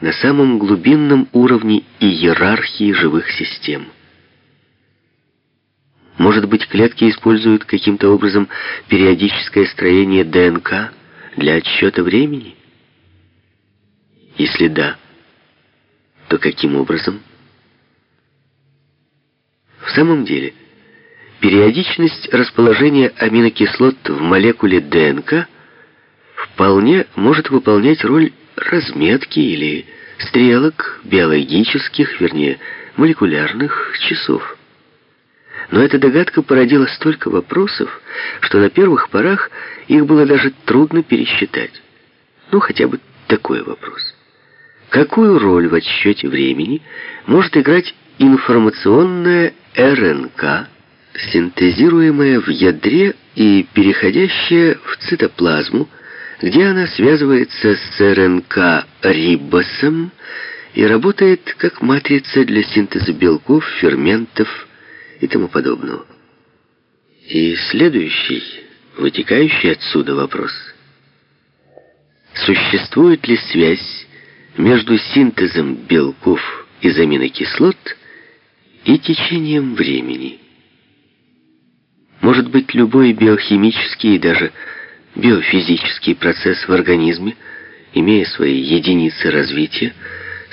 на самом глубинном уровне иерархии живых систем. Может быть, клетки используют каким-то образом периодическое строение ДНК для отсчета времени? Если да, то каким образом? В самом деле, периодичность расположения аминокислот в молекуле ДНК вполне может выполнять роль разметки или стрелок биологических, вернее, молекулярных часов. Но эта догадка породила столько вопросов, что на первых порах их было даже трудно пересчитать. Ну, хотя бы такой вопрос. Какую роль в отсчете времени может играть информационная РНК, синтезируемая в ядре и переходящая в цитоплазму, где она связывается с РНК рибосом и работает как матрица для синтеза белков, ферментов и тому подобного. И следующий, вытекающий отсюда вопрос. Существует ли связь между синтезом белков из аминокислот и течением времени? Может быть, любой биохимический и даже биофизический процесс в организме, имея свои единицы развития,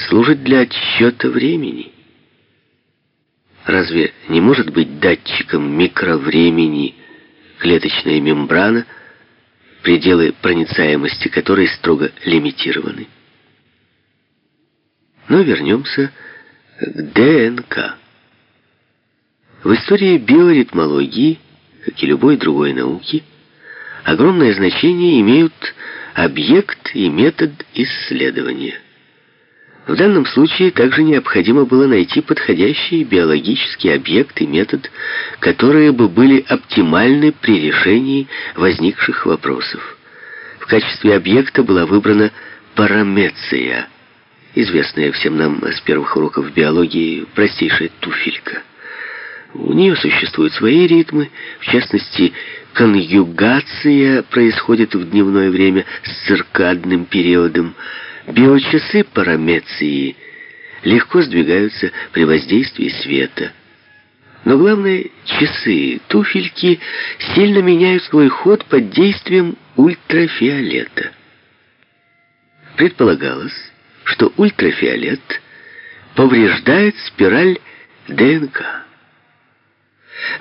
служит для отсчета времени. Разве не может быть датчиком микровремени клеточная мембрана, пределы проницаемости которой строго лимитированы? Но вернемся к ДНК. В истории биоритмологии, как и любой другой науки, огромное значение имеют объект и метод исследования. В данном случае также необходимо было найти подходящий биологический объект и метод, которые бы были оптимальны при решении возникших вопросов. В качестве объекта была выбрана парамеция, известная всем нам с первых уроков биологии простейшая туфелька. У нее существуют свои ритмы, в частности, конъюгация происходит в дневное время с циркадным периодом. Биочасы парамеции легко сдвигаются при воздействии света. Но главное, часы, туфельки сильно меняют свой ход под действием ультрафиолета. Предполагалось, что ультрафиолет повреждает спираль ДНК.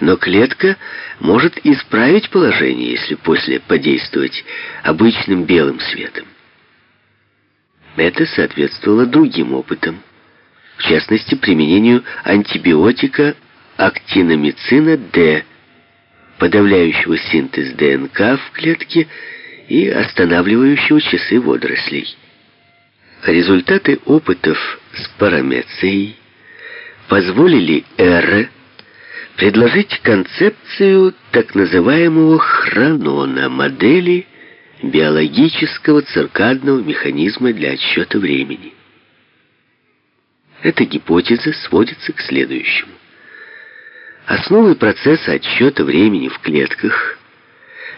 Но клетка может исправить положение, если после подействовать обычным белым светом. Это соответствовало другим опытам, в частности, применению антибиотика актиномицина D, подавляющего синтез ДНК в клетке и останавливающего часы водорослей. Результаты опытов с парамецией позволили Эре предложить концепцию так называемого хронона, модели биологического циркадного механизма для отсчета времени. Эта гипотеза сводится к следующему. Основой процесса отсчета времени в клетках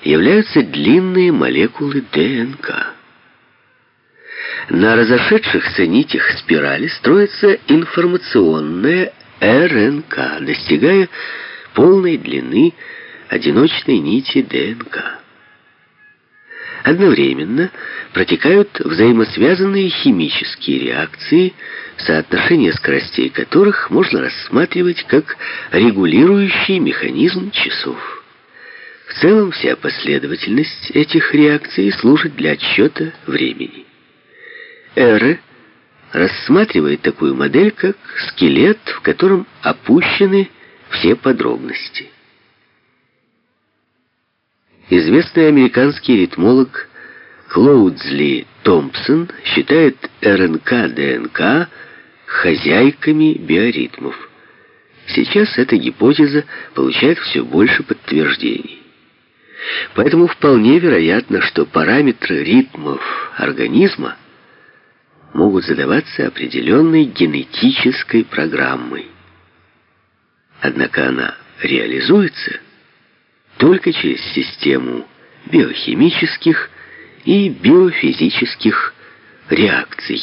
являются длинные молекулы ДНК. На разошедшихся нитях спирали строится информационная РНК, достигая полной длины одиночной нити ДНК. Одновременно протекают взаимосвязанные химические реакции, соотношение скоростей которых можно рассматривать как регулирующий механизм часов. В целом вся последовательность этих реакций служит для отсчета времени. Эры рассматривает такую модель, как скелет, в котором опущены все подробности. Известный американский ритмолог Клоудзли Томпсон считает РНК-ДНК хозяйками биоритмов. Сейчас эта гипотеза получает все больше подтверждений. Поэтому вполне вероятно, что параметры ритмов организма – могут задаваться определенной генетической программой. Однако она реализуется только через систему биохимических и биофизических реакций.